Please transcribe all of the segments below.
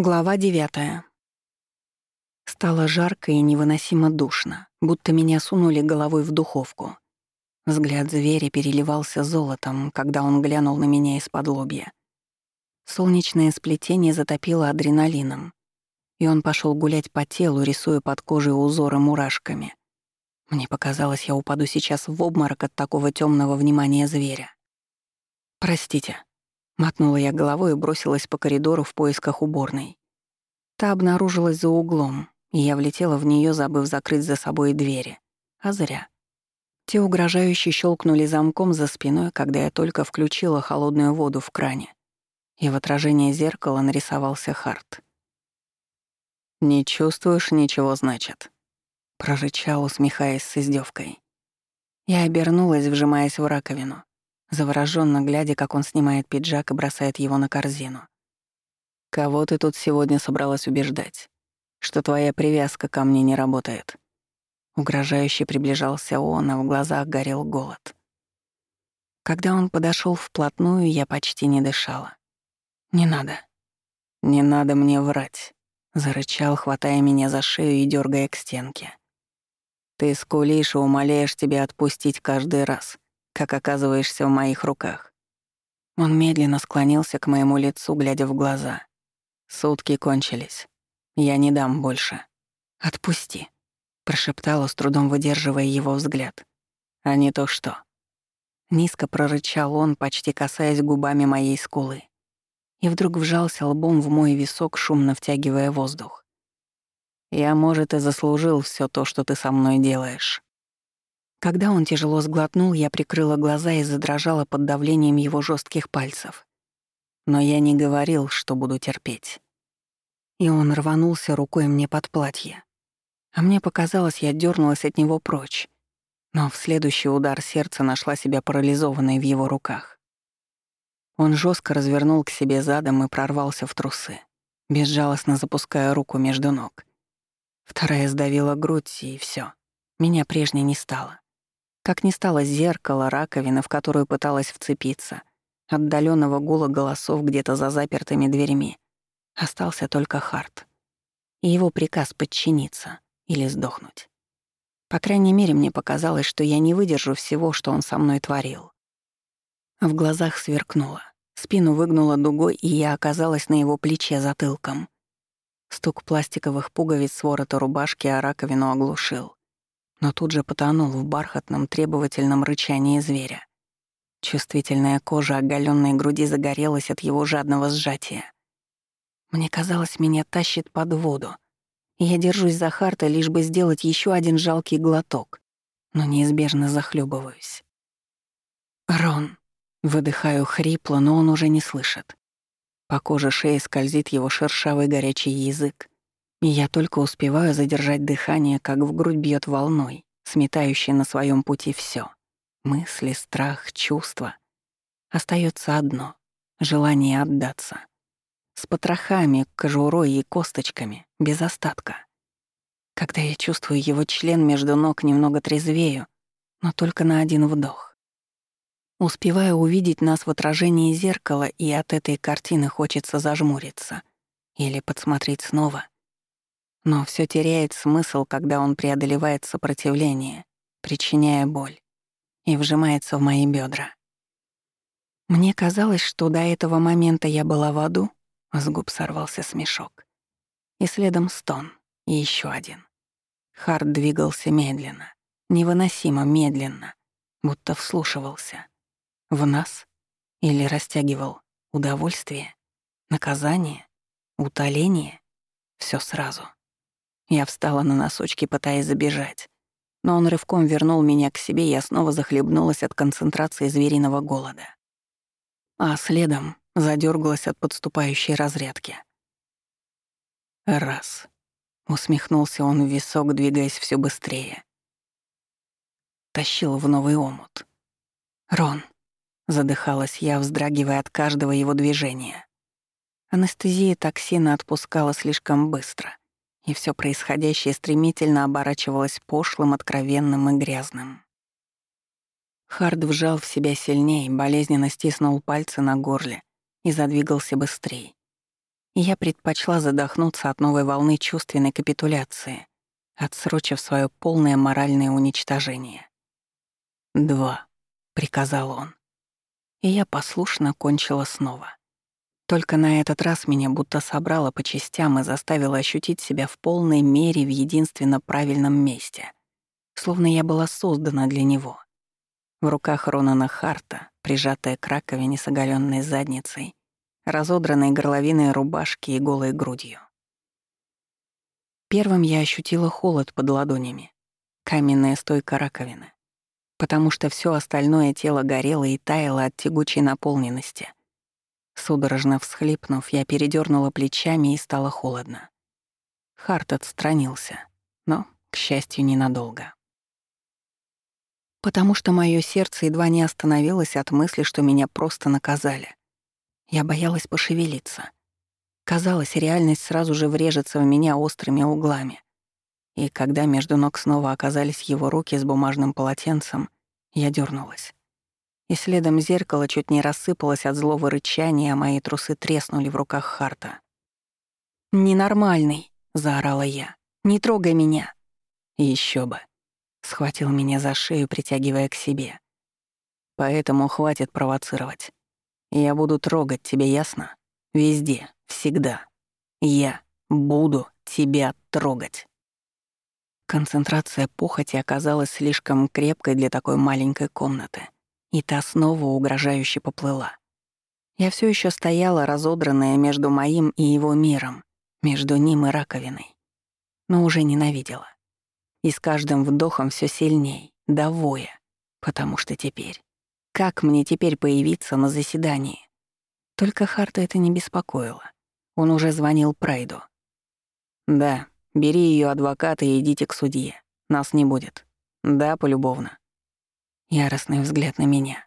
Глава девятая. Стало жарко и невыносимо душно, будто меня сунули головой в духовку. Взгляд зверя переливался золотом, когда он глянул на меня из-под лобья. Солнечное сплетение затопило адреналином, и он пошел гулять по телу, рисуя под кожей узоры мурашками. Мне показалось, я упаду сейчас в обморок от такого темного внимания зверя. «Простите», Мотнула я головой и бросилась по коридору в поисках уборной. Та обнаружилась за углом, и я влетела в нее, забыв закрыть за собой двери. А зря. Те угрожающе щелкнули замком за спиной, когда я только включила холодную воду в кране. И в отражении зеркала нарисовался Харт. «Не чувствуешь ничего, значит?» — прорычал, усмехаясь с издевкой. Я обернулась, вжимаясь в раковину завороженно глядя, как он снимает пиджак и бросает его на корзину. «Кого ты тут сегодня собралась убеждать? Что твоя привязка ко мне не работает?» Угрожающе приближался он, а в глазах горел голод. Когда он подошел вплотную, я почти не дышала. «Не надо». «Не надо мне врать», — зарычал, хватая меня за шею и дергая к стенке. «Ты скулишь и умоляешь тебя отпустить каждый раз, как оказываешься в моих руках. Он медленно склонился к моему лицу, глядя в глаза. Сутки кончились. Я не дам больше. Отпусти, прошептала, с трудом выдерживая его взгляд. А не то что. Низко прорычал он, почти касаясь губами моей скулы. И вдруг вжался лбом в мой висок, шумно втягивая воздух. Я, может, и заслужил все то, что ты со мной делаешь. Когда он тяжело сглотнул, я прикрыла глаза и задрожала под давлением его жестких пальцев. Но я не говорил, что буду терпеть. И он рванулся рукой мне под платье. А мне показалось, я дернулась от него прочь. Но в следующий удар сердца нашла себя парализованной в его руках. Он жестко развернул к себе задом и прорвался в трусы, безжалостно запуская руку между ног. Вторая сдавила грудь, и все. Меня прежней не стало. Как не стало зеркала, раковины, в которую пыталась вцепиться, отдаленного гула голосов где-то за запертыми дверьми. Остался только Харт. И его приказ подчиниться или сдохнуть. По крайней мере, мне показалось, что я не выдержу всего, что он со мной творил. В глазах сверкнуло. Спину выгнула дугой, и я оказалась на его плече затылком. Стук пластиковых пуговиц ворота рубашки о раковину оглушил но тут же потонул в бархатном требовательном рычании зверя. Чувствительная кожа оголенной груди загорелась от его жадного сжатия. Мне казалось, меня тащит под воду. Я держусь за Харта, лишь бы сделать еще один жалкий глоток, но неизбежно захлебываюсь. «Рон», — выдыхаю хрипло, но он уже не слышит. По коже шеи скользит его шершавый горячий язык, и я только успеваю задержать дыхание, как в грудь бьет волной, сметающей на своем пути все: Мысли, страх, чувства. Остается одно — желание отдаться. С потрохами, кожурой и косточками, без остатка. Когда я чувствую его член между ног, немного трезвею, но только на один вдох. Успеваю увидеть нас в отражении зеркала, и от этой картины хочется зажмуриться или подсмотреть снова — но все теряет смысл, когда он преодолевает сопротивление, причиняя боль, и вжимается в мои бедра. Мне казалось, что до этого момента я была в аду, с губ сорвался смешок. И следом стон, и еще один. Харт двигался медленно, невыносимо медленно, будто вслушивался. В нас? Или растягивал удовольствие, наказание, утоление? Все сразу. Я встала на носочки, пытаясь забежать. Но он рывком вернул меня к себе, и я снова захлебнулась от концентрации звериного голода. А следом задергалась от подступающей разрядки. Раз. Усмехнулся он в висок, двигаясь все быстрее. Тащил в новый омут. «Рон», — задыхалась я, вздрагивая от каждого его движения. Анестезия токсина отпускала слишком быстро — и все происходящее стремительно оборачивалось пошлым, откровенным и грязным. Хард вжал в себя сильнее, болезненно стиснул пальцы на горле и задвигался быстрее. я предпочла задохнуться от новой волны чувственной капитуляции, отсрочив свое полное моральное уничтожение. «Два», — приказал он. И я послушно кончила снова. Только на этот раз меня будто собрало по частям и заставило ощутить себя в полной мере в единственно правильном месте, словно я была создана для него. В руках Ронана Харта, прижатая к раковине с оголенной задницей, разодранной горловиной рубашки и голой грудью. Первым я ощутила холод под ладонями, каменная стойка раковины, потому что все остальное тело горело и таяло от тягучей наполненности. Судорожно всхлипнув, я передернула плечами и стало холодно. Харт отстранился, но, к счастью, ненадолго. Потому что мое сердце едва не остановилось от мысли, что меня просто наказали. Я боялась пошевелиться — Казалось, реальность сразу же врежется в меня острыми углами. И когда между ног снова оказались его руки с бумажным полотенцем, я дернулась. И следом зеркало чуть не рассыпалось от злого рычания, а мои трусы треснули в руках Харта. «Ненормальный!» — заорала я. «Не трогай меня!» Еще бы!» — схватил меня за шею, притягивая к себе. «Поэтому хватит провоцировать. Я буду трогать тебя, ясно? Везде, Всегда. Я буду тебя трогать. Концентрация похоти оказалась слишком крепкой для такой маленькой комнаты, и та снова угрожающе поплыла. Я все еще стояла, разодранная между моим и его миром, между ним и раковиной, но уже ненавидела. И с каждым вдохом все сильней, до воя, потому что теперь... Как мне теперь появиться на заседании? Только Харта это не беспокоило. Он уже звонил Прайду. «Да, бери ее адвоката и идите к судье. Нас не будет. Да, полюбовно». Яростный взгляд на меня.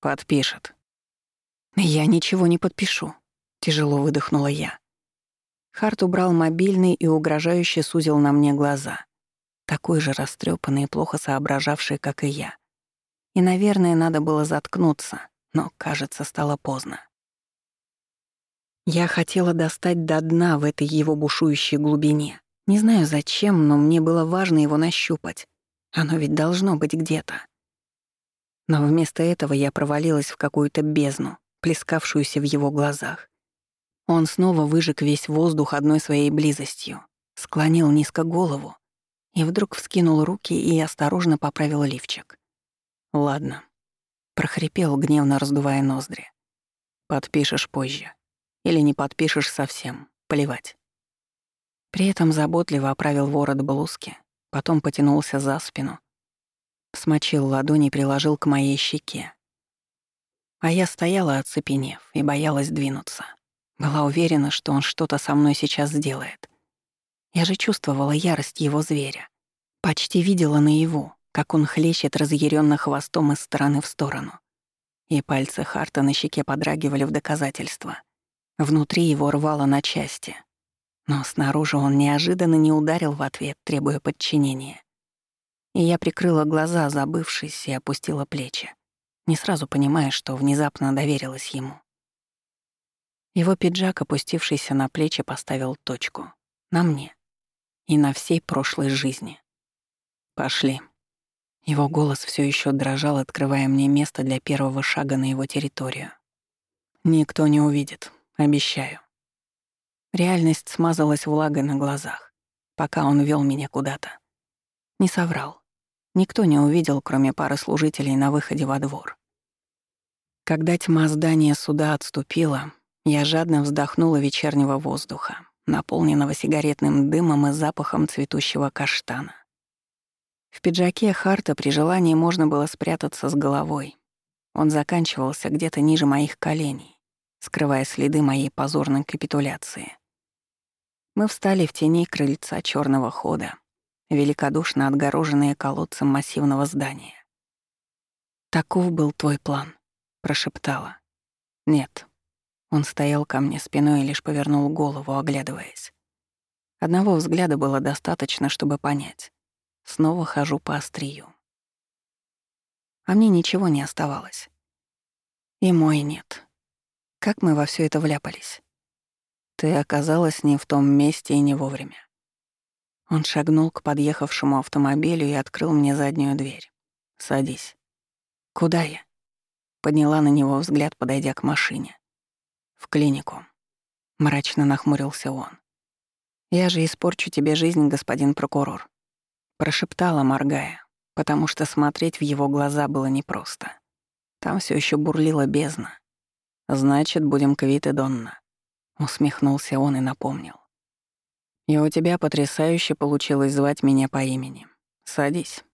«Подпишет». «Я ничего не подпишу», — тяжело выдохнула я. Харт убрал мобильный и угрожающе сузил на мне глаза. Такой же растрепанный и плохо соображавший, как и я. И, наверное, надо было заткнуться, но, кажется, стало поздно. Я хотела достать до дна в этой его бушующей глубине. Не знаю зачем, но мне было важно его нащупать. Оно ведь должно быть где-то. Но вместо этого я провалилась в какую-то бездну, плескавшуюся в его глазах. Он снова выжег весь воздух одной своей близостью, склонил низко голову и вдруг вскинул руки и осторожно поправил лифчик. «Ладно», — прохрипел, гневно раздувая ноздри. «Подпишешь позже». Или не подпишешь совсем. Плевать. При этом заботливо оправил ворот блузки, потом потянулся за спину, смочил ладони и приложил к моей щеке. А я стояла, оцепенев, и боялась двинуться. Была уверена, что он что-то со мной сейчас сделает. Я же чувствовала ярость его зверя. Почти видела наяву, как он хлещет разъяренно хвостом из стороны в сторону. И пальцы Харта на щеке подрагивали в доказательство — Внутри его рвало на части. Но снаружи он неожиданно не ударил в ответ, требуя подчинения. И я прикрыла глаза, забывшись, и опустила плечи, не сразу понимая, что внезапно доверилась ему. Его пиджак, опустившийся на плечи, поставил точку. На мне. И на всей прошлой жизни. «Пошли». Его голос все еще дрожал, открывая мне место для первого шага на его территорию. «Никто не увидит. Обещаю. Реальность смазалась влагой на глазах, пока он вел меня куда-то. Не соврал. Никто не увидел, кроме пары служителей на выходе во двор. Когда тьма здания суда отступила, я жадно вздохнула вечернего воздуха, наполненного сигаретным дымом и запахом цветущего каштана. В пиджаке Харта при желании можно было спрятаться с головой. Он заканчивался где-то ниже моих коленей, скрывая следы моей позорной капитуляции. Мы встали в тени крыльца черного хода, великодушно отгороженные колодцем массивного здания. «Таков был твой план», — прошептала. «Нет». Он стоял ко мне спиной и лишь повернул голову, оглядываясь. Одного взгляда было достаточно, чтобы понять. Снова хожу по острию. А мне ничего не оставалось. И мой нет. Как мы во все это вляпались? Ты оказалась не в том месте и не вовремя. Он шагнул к подъехавшему автомобилю и открыл мне заднюю дверь. «Садись». «Куда я?» Подняла на него взгляд, подойдя к машине. «В клинику». Мрачно нахмурился он. «Я же испорчу тебе жизнь, господин прокурор», — прошептала, моргая, потому что смотреть в его глаза было непросто. Там все еще бурлила бездна. «Значит, будем квиты, Донна», — усмехнулся он и напомнил. «И у тебя потрясающе получилось звать меня по имени. Садись».